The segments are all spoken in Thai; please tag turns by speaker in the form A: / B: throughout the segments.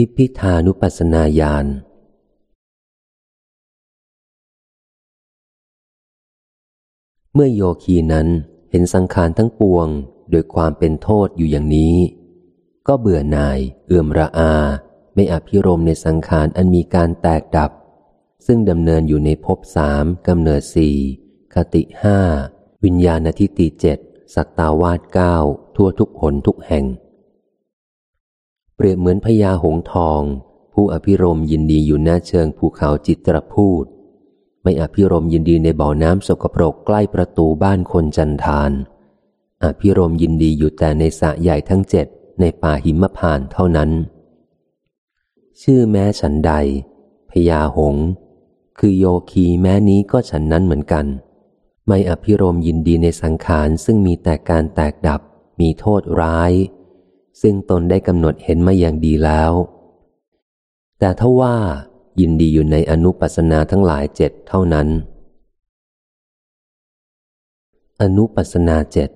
A: นิพพิทานุปัสนาญาณเมื่อโยคีนั้นเห็นสังขารทั้งปวง โดยความเป็นโทษอยู่อย่างนี้ ก็เบื่อหน่าย เอื่อมระอา ไม่อภิรมในสังขารอันมีการแตกดับ ซึ่งดำเนินอยู่ในภพสามกำเนิดสี่คติห้าวิญญาณทิฏฐิเจ็ดสัตตาวาสเก้าทั่วทุกหนทุกแห่ง เปรียบเหมือนพญาหงทอง ผู้อภิรมยินดีอยู่หน้าเชิงภูเขาจิตรพูด ไม่อภิรมยินดีในบ่อน้ำสกปรกใกล้ประตูบ้านคนจันทาน อภิรมยินดีอยู่แต่ในสระใหญ่ทั้งเจ็ดในป่าหิมพานเท่านั้น ชื่อแม้ฉันใดพญาหง คือโยคีแม้นี้ก็ฉันนั้นเหมือนกัน ไม่อภิรมยินดีในสังขารซึ่งมีแต่การแตกดับมีโทษร้าย ซึ่งตนได้กำหนดเห็นมาอย่างดีแล้ว แต่ถ้าว่ายินดีอยู่ในอนุปัสนาทั้งหลายเจ็ดเท่านั้น อนุปัสนาเจ็ด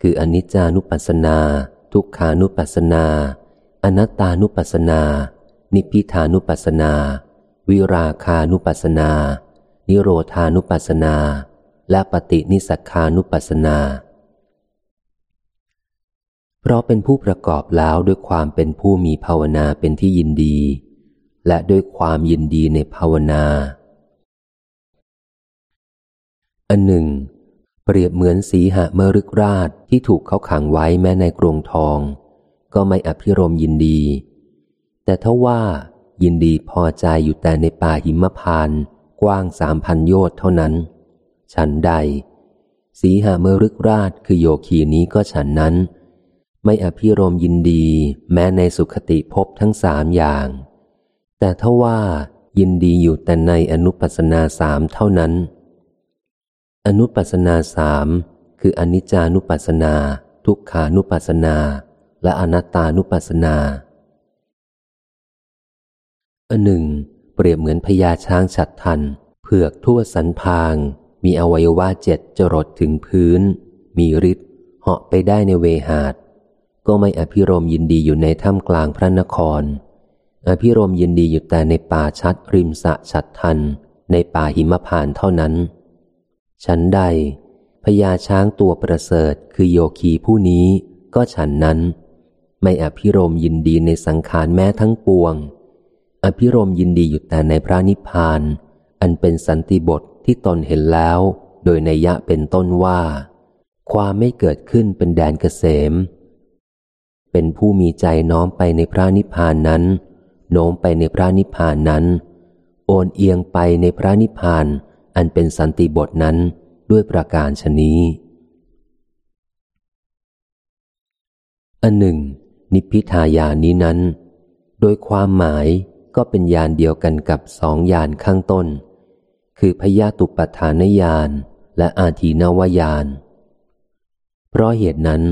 A: คืออนิจจานุปัสนา ทุกขานุปัสนา อนัตตานุปัสนา นิพิทานุปัสนา วิราคานุปัสนา นิโรธานุปัสนา และปฏินิสักานุปัสนา เพราะเป็นผู้ประกอบแล้วด้วยความเป็นผู้มีภาวนาเป็นที่ยินดี และด้วยความยินดีในภาวนา อันหนึ่ง เปรียบเหมือนสีหะเมรึกราชที่ถูกเขาขังไว้แม้ในกรงทอง ก็ไม่อภิรมยินดี แต่ถ้าว่ายินดีพอใจอยู่แต่ในป่าหิมพานกว้างสามพันโยชน์เท่านั้น ฉันใด สีหาเมรึกราชคือโยคีนี้ก็ฉันนั้น ไม่อภิรมยินดีแม้ในสุขติภพทั้งสามอย่าง แต่ถ้าว่ายินดีอยู่แต่ในอนุปัสนาสามเท่านั้น อนุปัสนาสามคืออนิจจานุปัสนา ทุกขานุปัสนา และอนัตตานุปัสนาอันหนึ่ง เปรียบเหมือนพญาช้างฉัดทันเผือกทั่วสันพาง มีอวัยวะเจ็ดจรดถึงพื้น มีฤทธิ์เหาะไปได้ในเวหาด ก็ไม่อภิรมยินดีอยู่ในถ้ำกลางพระนคร อภิรมยินดีอยู่แต่ในป่าชัดริมสะชัดทัน ในป่าหิมพานเท่านั้น ฉันใดพญาช้างตัวประเสริฐคือโยคีผู้นี้ก็ฉันนั้น ไม่อภิรมยินดีในสังขารแม้ทั้งปวง อภิรมยินดีอยู่แต่ในพระนิพพาน อันเป็นสันติบทที่ตนเห็นแล้ว โดยในยะเป็นต้นว่า ความไม่เกิดขึ้นเป็นแดนเกษม เป็นผู้มีใจน้อมไปในพระนิพพานนั้น โน้มไปในพระนิพพานนั้น โอนเอียงไปในพระนิพพานอันเป็นสันติบทนั้นด้วยประการชนี้อันหนึ่ง นิพพิทายานี้นั้น โดยความหมายก็เป็นยานเดียวกันกับสองยานข้างต้น คือพยาตุปทานญาณและอาทีนวญาณเพราะเหตุนั้น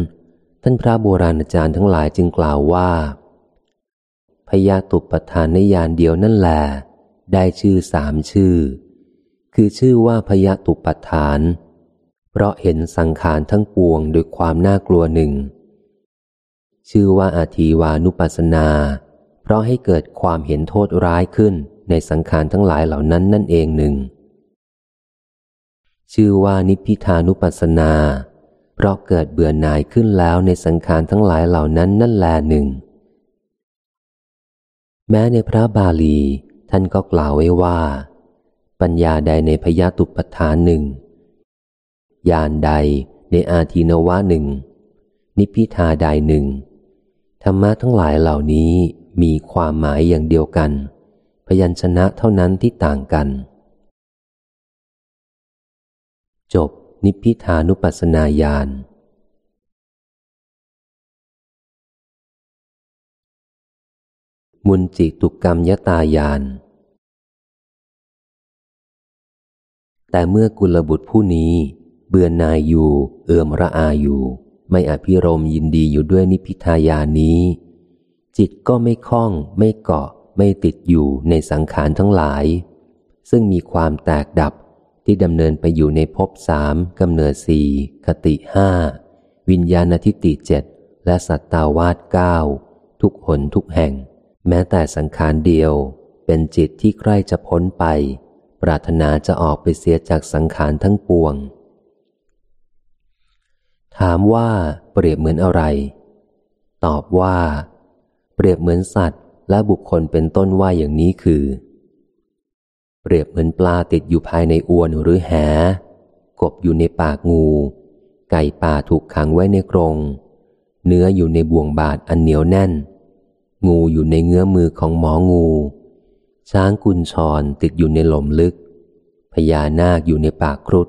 A: ท่านพระโบราณอาจารย์ทั้งหลายจึงกล่าวว่า พยาตุปทานญาณเดียวนั่นแหละได้ชื่อสามชื่อ คือชื่อว่าพยาตุปทาน เพราะเห็นสังขารทั้งปวงโดยความน่ากลัวหนึ่ง ชื่อว่าอาทีวานุปัสนา เพราะให้เกิดความเห็นโทษร้ายขึ้นในสังขารทั้งหลายเหล่านั้นนั่นเองหนึ่ง ชื่อว่านิพพิทานุปัสสนาเพราะเกิดเบื่อหน่ายขึ้นแล้วในสังขารทั้งหลายเหล่านั้นนั่นแลหนึ่ง แม้ในพระบาลี ท่านก็กล่าวไว้ว่า ปัญญาใดในพยาตุปทานหนึ่งญาณใดในอาทีนวะหนึ่ง นิพิทาใดหนึ่ง ธรรมะทั้งหลายเหล่านี้มีความหมายอย่างเดียวกัน พยัญชนะเท่านั้นที่ต่างกัน จบ นิพพิทานุปัสนาญาณมุนจิตุกรรมยตายาน แต่เมื่อกุลบุตรผู้นี้ เบื่อนายอยู่ เอื่อมระอาอยู่ ไม่อภิรมยินดีอยู่ด้วยนิพิทายานี้ จิตก็ไม่คล้อง ไม่เกาะ ไม่ติดอยู่ในสังขารทั้งหลาย ซึ่งมีความแตกดับ ที่ดำเนินไปอยู่ในภพสามกำเนิดสี่คติห้าวิญญาณทิฏฐิเจ็ดและสัตตาวาสเก้าทุกหนทุกแห่ง แม้แต่สังขารเดียว เป็นจิตที่ใกล้จะพ้นไป ปรารถนาจะออกไปเสียจากสังขารทั้งปวง ถามว่าเปรียบเหมือนอะไร ตอบว่า เปรียบเหมือนสัตว์และบุคคลเป็นต้นว่าอย่างนี้คือ เปรียบเหมือนปลาติดอยู่ภายในอวนหรือแห กบอยู่ในปากงู ไก่ป่าถูกขังไว้ในกรง เนื้ออยู่ในบ่วงบาดอันเหนียวแน่น งูอยู่ในเงื้อมือของหมองู ช้างกุญชรติดอยู่ในหล่มลึก พญานาคอยู่ในปากครุฑ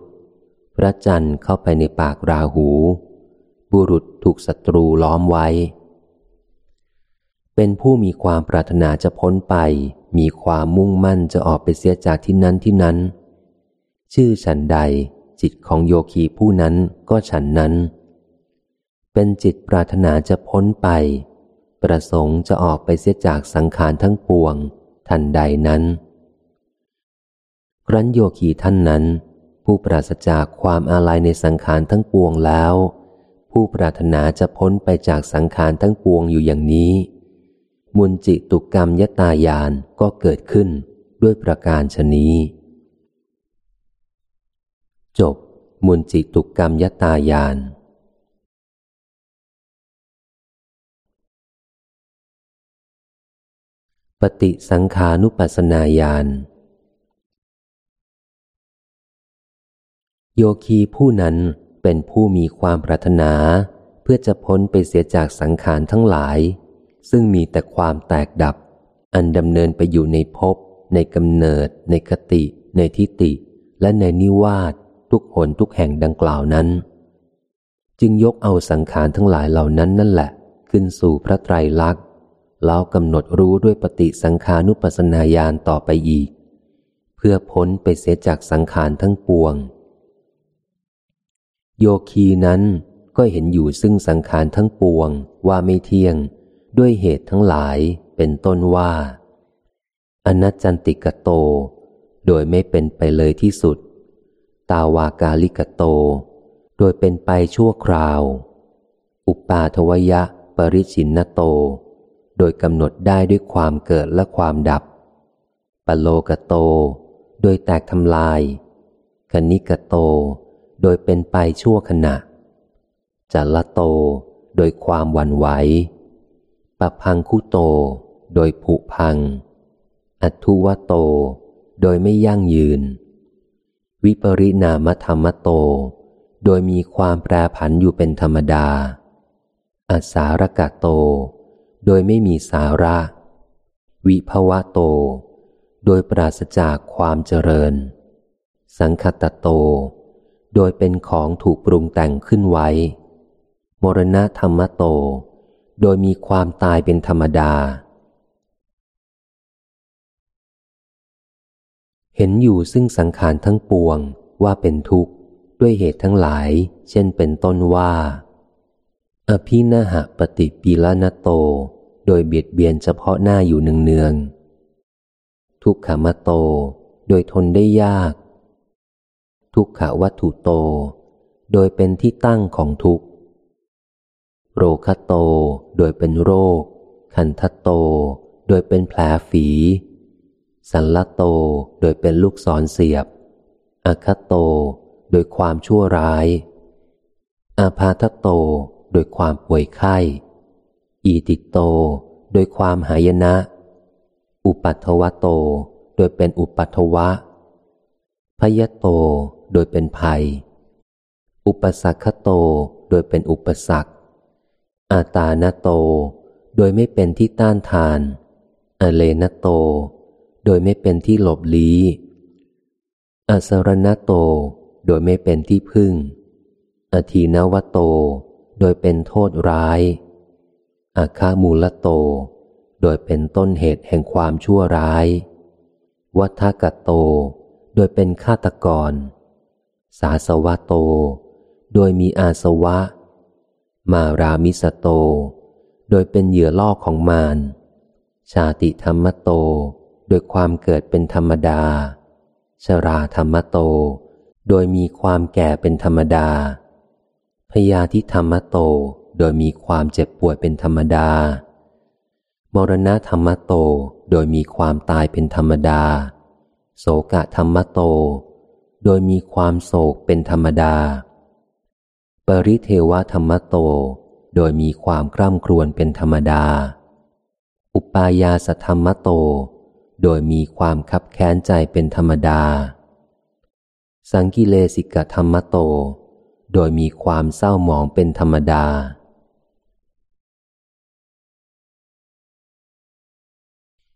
A: พระจันทร์เข้าไปในปากราหู บุรุษถูกศัตรูล้อมไว้ เป็นผู้มีความปรารถนาจะพ้นไป มีความมุ่งมั่นจะออกไปเสียจากที่นั้นที่นั้น ชื่อฉันใด จิตของโยคีผู้นั้นก็ฉันนั้น เป็นจิตปรารถนาจะพ้นไป ประสงค์จะออกไปเสียจากสังขารทั้งปวง ทันใดนั้นครั้นโยคีท่านนั้น ผู้ปราศจากความอาลัยในสังขารทั้งปวงแล้ว ผู้ปรารถนาจะพ้นไปจากสังขารทั้งปวงอยู่อย่างนี้ มุนจิตุกรรมยตายานก็เกิดขึ้นด้วยประการชนี้ จบ มุนจิตุกรรมยตายาน ปฏิสังขานุปัสนาญาณโยคีผู้นั้นเป็นผู้มีความปรารถนา เพื่อจะพ้นไปเสียจากสังขารทั้งหลาย ซึ่งมีแต่ความแตกดับ อันดำเนินไปอยู่ในภพ ในกำเนิด ในคติ ในทิฏฐิและในนิวาสทุกหนทุกแห่งดังกล่าวนั้น จึงยกเอาสังขารทั้งหลายเหล่านั้นนั่นแหละ ขึ้นสู่พระไตรลักษณ์แล้วกำหนดรู้ด้วยปฏิสังขานุปัสนาญาณต่อไปอีก เพื่อพ้นไปเสียจากสังขารทั้งปวง โยคีนั้นก็เห็นอยู่ซึ่งสังขารทั้งปวงว่าไม่เที่ยง ด้วยเหตุทั้งหลายเป็นต้นว่า อนัจจันติกโต โดยไม่เป็นไปเลยที่สุด ตาวากาลิกโต โดยเป็นไปชั่วคราว อุปาทวยะปริชินนโต โดยกำหนดได้ด้วยความเกิดและความดับ ปโลกโต โดยแตกทำลายคณิกโต โดยเป็นไปชั่วขณะจัลโต โดยความวันไหว ปพังคุโต โดยผุพัง อัทุวโต โดยไม่ยั่งยืน วิปริณามธรรมโต โดยมีความแปรผันอยู่เป็นธรรมดาอัสารกะโต โดยไม่มีสาระ วิภวะโต โดยปราศจากความเจริญ สังคตโต โดยเป็นของถูกปรุงแต่งขึ้นไว้ มรณะธรรมโต โดยมีความตายเป็นธรรมดา เห็นอยู่ซึ่งสังขารทั้งปวงว่าเป็นทุกข์ ด้วยเหตุทั้งหลาย เช่นเป็นต้นว่า อภินาหะปฏิปีละนโต โดยเบียดเบียนเฉพาะหน้าอยู่เนืองๆทุกขมโต โดยทนได้ยาก ทุกขวัตถุโต โดยเป็นที่ตั้งของทุกข์ โรคโต โดยเป็นโรค คันทโต โดยเป็นแผลฝี สันลโต โดยเป็นลูกศรเสียบอาคโต โดยความชั่วร้าย อาพาทโต โดยความป่วยไข้ อีติโต โดยความหายนะ อุปัตวโต โดยเป็นอุปัตวะ พยโต โดยเป็นภัย อุปสักขโต โดยเป็นอุปสรรค อาตานโต โดยไม่เป็นที่ต้านทาน อเลนโต โดยไม่เป็นที่หลบลี้อสรณโต โดยไม่เป็นที่พึ่ง อทีนวโต โดยเป็นโทษร้ายอาคามูลโต โดยเป็นต้นเหตุแห่งความชั่วร้าย วัฏกโต โดยเป็นฆาตกร สาสวะโต โดยมีอาสวะ มารามิสโต โดยเป็นเหยื่อล่อของมาร ชาติธรรมโต โดยความเกิดเป็นธรรมดา ชราธรรมโต โดยมีความแก่เป็นธรรมดา พยาธิธรรมโต โดยมีความเจ็บป่วยเป็นธรรมดา มรณะธรรมโต โดยมีความตายเป็นธรรมดา โสกะธรรมโต โดยมีความโศกเป็นธรรมดา ปริเทวธรรมโต โดยมีความกร่ำครวญเป็นธรรมดา อุปายาสธรรมโต โดยมีความคับแค้นใจเป็นธรรมดา สังกิเลสิกธรรมโต โดยมีความเศร้าหมองเป็นธรรมดา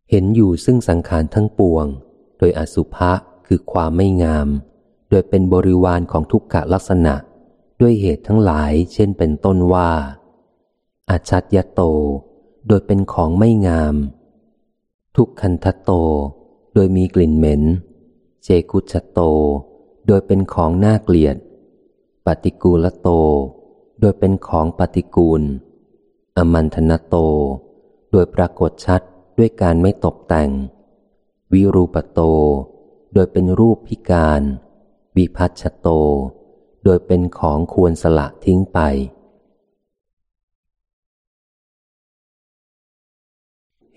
A: เห็นอยู่ซึ่งสังขารทั้งปวง โดยอสุภะคือความไม่งาม โดยเป็นบริวารของทุกขลักษณะ ด้วยเหตุทั้งหลาย เช่นเป็นต้นว่าอาชัดยโต โดยเป็นของไม่งาม ทุกขันทโต โดยมีกลิ่นเหม็น เจกุชโต โดยเป็นของน่าเกลียด ปฏิกูลโต โดยเป็นของปฏิกูล อมันธนโต โดยปรากฏชัดด้วยการไม่ตกแต่ง วิรูปโต โดยเป็นรูปพิการ วิพัชโต ดยเป็นของควรสละทิ้งไป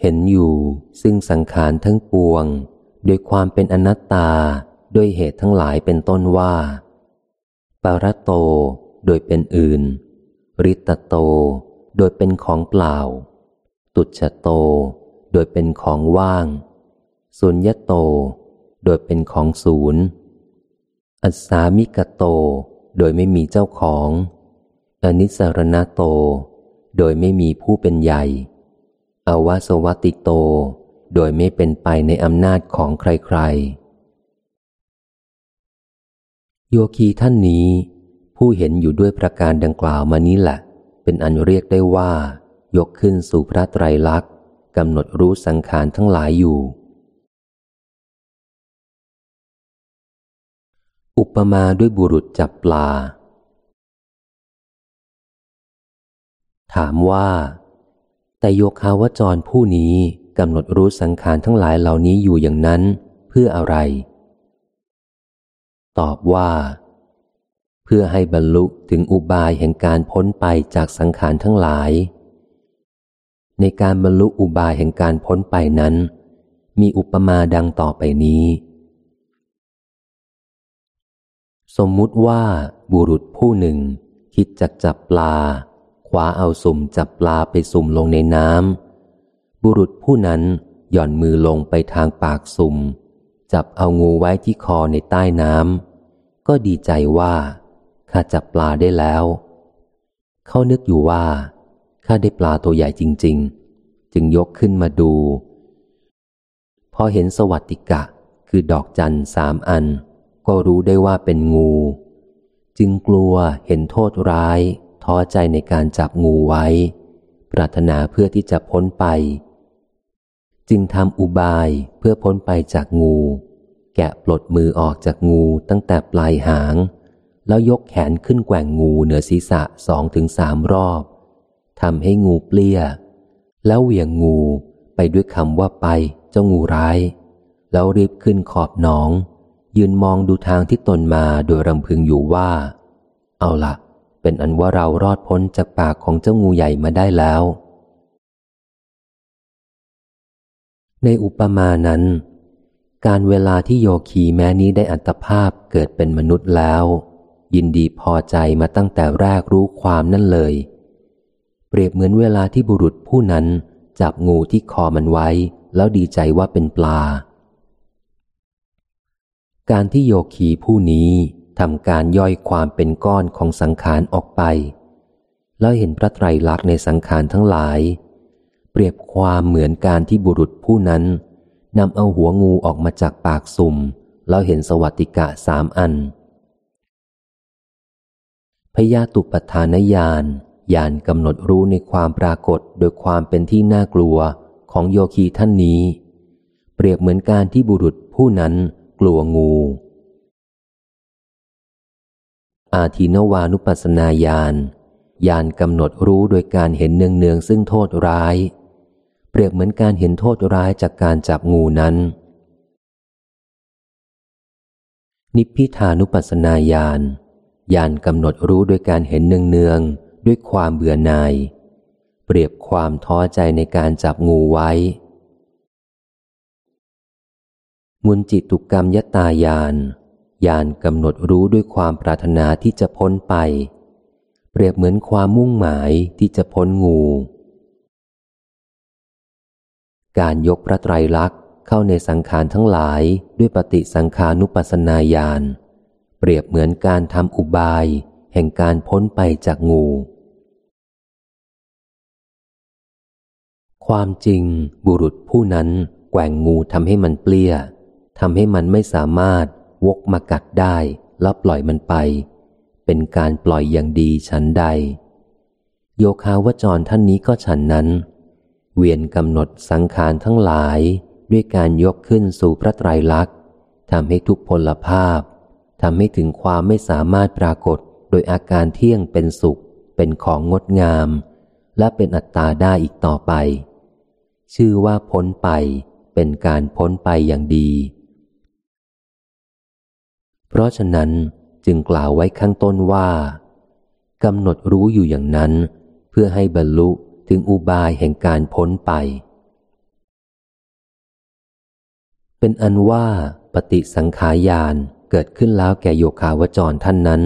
A: เห็นอยู่ซึ่งสังขารทั้งปวง โดยความเป็นอนัตตาด้วยเหตุทั้งหลายเป็นต้นว่าปารโตโดยเป็นอื่น ริตโต โดยเป็นของเปล่า ตุจโต โดยเป็นของว่าง สุญญโต โดยเป็นของศูนย์อัสามิกโต โดยไม่มีเจ้าของ อนิสรณโต โดยไม่มีผู้เป็นใหญ่ อวสวัติโต โดยไม่เป็นไปในอำนาจของใครๆ โยคีท่านนี้ ผู้เห็นอยู่ด้วยประการดังกล่าวมานี้แหละ เป็นอันเรียกได้ว่า ยกขึ้นสู่พระไตรลักษณ์กำหนดรู้สังขารทั้งหลายอยู่ อุปมาด้วยบุรุษจับปลา ถามว่า แต่โยคาวจรผู้นี้กำหนดรู้สังขารทั้งหลายเหล่านี้อยู่อย่างนั้นเพื่ออะไร ตอบว่า เพื่อให้บรรลุถึงอุบายแห่งการพ้นไปจากสังขารทั้งหลาย ในการบรรลุอุบายแห่งการพ้นไปนั้น มีอุปมาดังต่อไปนี้ สมมุติว่าบุรุษผู้หนึ่ง คิดจะจับปลาคว้าเอาสุ่มจับปลาไปสุ่มลงในน้ำบุรุษผู้นั้นหย่อนมือลงไปทางปากสุ่ม จับเอางูไว้ที่คอในใต้น้ำก็ดีใจว่าข้าจับปลาได้แล้ว เขานึกอยู่ว่าข้าได้ปลาตัวใหญ่จริง ๆ จึงยกขึ้นมาดู พอเห็นสวัสดิกะคือดอกจันสามอัน ก็รู้ได้ว่าเป็นงู จึงกลัวเห็นโทษร้าย ท้อใจในการจับงูไว้ ปรารถนาเพื่อที่จะพ้นไป จึงทำอุบายเพื่อพ้นไปจากงู แกะปลดมือออกจากงูตั้งแต่ปลายหาง แล้วยกแขนขึ้นแกว่งงูเหนือศีรษะสองถึงสามรอบทำให้งูเปลี้ย แล้วเหวี่ยงงูไปด้วยคำว่าไปเจ้างูร้าย แล้วรีบขึ้นขอบหนอง ยืนมองดูทางที่ตนมาโดยรำพึงอยู่ว่า เอาละเป็นอันว่าเรารอดพ้นจากปากของเจ้างูใหญ่มาได้แล้ว ในอุปมานั้น การเวลาที่โยคีแม้นี้ได้อัตภาพเกิดเป็นมนุษย์แล้ว ยินดีพอใจมาตั้งแต่แรกรู้ความนั่นเลย เปรียบเหมือนเวลาที่บุรุษผู้นั้นจับงูที่คอมันไว้ แล้วดีใจว่าเป็นปลา การที่โยคีผู้นี้ทำการย่อยความเป็นก้อนของสังขารออกไป แล้วเห็นพระไตรลักษณ์ในสังขารทั้งหลาย เปรียบความเหมือนการที่บุรุษผู้นั้นนำเอาหัวงูออกมาจากปากสุ่ม แล้วเห็นสวัสดิกะสามอัน พยาตุปทานญาณญาณกำหนดรู้ในความปรากฏโดยความเป็นที่น่ากลัวของโยคีท่านนี้ เปรียบเหมือนการที่บุรุษผู้นั้น กลัวงู อาทินวานุปัสนาญาณญาณกำหนดรู้โดยการเห็นเนืองเนืองซึ่งโทษร้าย เปรียบเหมือนการเห็นโทษร้ายจากการจับงูนั้น นิพพิทานุปัสนาญาณญาณกำหนดรู้โดยการเห็นเนืองเนืองด้วยความเบื่อหน่าย เปรียบความท้อใจในการจับงูไว้ มุนจิตุกรรมยตายานยานกำหนดรู้ด้วยความปรารถนาที่จะพ้นไป เปรียบเหมือนความมุ่งหมายที่จะพ้นงู การยกพระไตรลักษณ์เข้าในสังขารทั้งหลายด้วยปฏิสังขานุปัสนาญาณเปรียบเหมือนการทำอุบาย แห่งการพ้นไปจากงู ความจริงบุรุษผู้นั้นแกว่งงูทำให้มันเปลี้ย ทำให้มันไม่สามารถวกมากัดได้แล้วปล่อยมันไป เป็นการปล่อยอย่างดีฉันใด โยคาวจรท่านนี้ก็ฉันนั้น เวียนกำหนดสังขารทั้งหลายด้วยการยกขึ้นสู่พระไตรลักษณ์ทำให้ทุกพลภาพทำให้ถึงความไม่สามารถปรากฏโดยอาการเที่ยงเป็นสุข เป็นของงดงาม และเป็นอัตตาได้อีกต่อไป ชื่อว่าพ้นไปเป็นการพ้นไปอย่างดี เพราะฉะนั้นจึงกล่าวไว้ข้างต้นว่ากำหนดรู้อยู่อย่างนั้น เพื่อให้บรรลุถึงอุบายแห่งการพ้นไป เป็นอันว่าปฏิสังขายานเกิดขึ้นแล้วแก่โยคาวจรท่านนั้น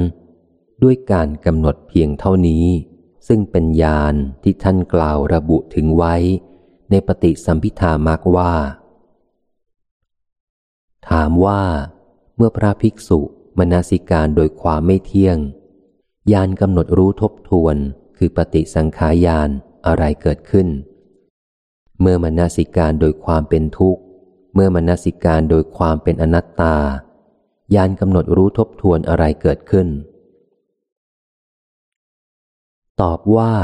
A: ด้วยการกำหนดเพียงเท่านี้ ซึ่งเป็นญาณที่ท่านกล่าวระบุถึงไว้ ในปฏิสัมพิธามักว่า ถามว่า เมื่อพระภิกษุมนาสิการโดยความไม่เที่ยงญาณกำหนดรู้ทบทวนคือปฏิสังขายานอะไรเกิดขึ้น เมื่อมนาสิการโดยความเป็นทุกข์ เมื่อมนาสิการโดยความเป็นอนัตตา ยานกำหนดรู้ทบทวนอะไรเกิดขึ้น ตอบว่า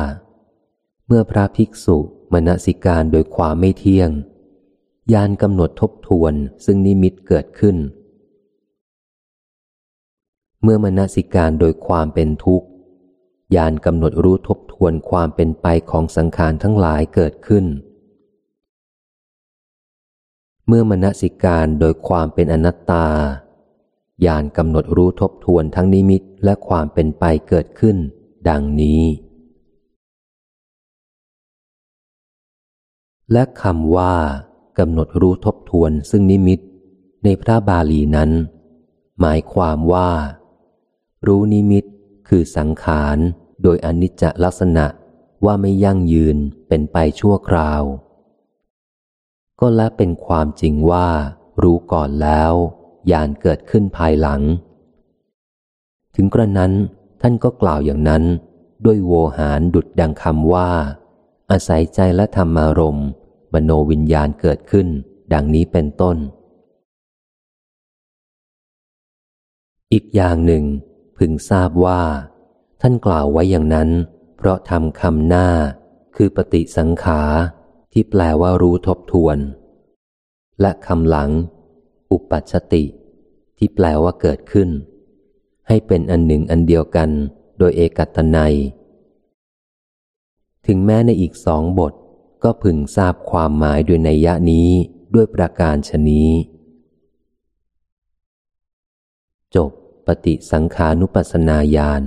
A: เมื่อพระภิกษุมณสิการโดยความไม่เที่ยง ยานกำหนดทบทวนซึ่งนิมิตเกิดขึ้น เมื่อมณสิการโดยความเป็นทุกข์ยานกำหนดรู้ทบทวนความเป็นไปของสังขารทั้งหลายเกิดขึ้น เมื่อมณสิการโดยความเป็นอนัตตาญาณกำหนดรู้ทบทวนทั้งนิมิตและความเป็นไปเกิดขึ้น ดังนี้ และคำว่ากำหนดรู้ทบทวนซึ่งนิมิต ในพระบาลีนั้น หมายความว่า รู้นิมิตคือสังขารโดยอนิจจลักษณะว่าไม่ยั่งยืนเป็นไปชั่วคราว ก็และเป็นความจริงว่า รู้ก่อนแล้วญาณเกิดขึ้นภายหลัง ถึงกระนั้นท่านก็กล่าวอย่างนั้น ด้วยโวหารดุดดังคำว่า อาศัยใจและธรรมารมมโนวิญญาณเกิดขึ้น ดังนี้เป็นต้น อีกอย่างหนึ่ง พึงทราบว่า ท่านกล่าวไว้อย่างนั้น เพราะทำคำหน้า คือปฏิสังขา ที่แปลว่ารู้ทบทวน และคำหลัง อุปัชติ ที่แปลว่าเกิดขึ้น ให้เป็นอันหนึ่งอันเดียวกัน โดยเอกัตนัย ถึงแม้ในอีกสองบท ก็พึงทราบความหมายโดยในยะนี้ด้วยประการชนี้ จบ ปฏิสังขานุปัสนาญาณ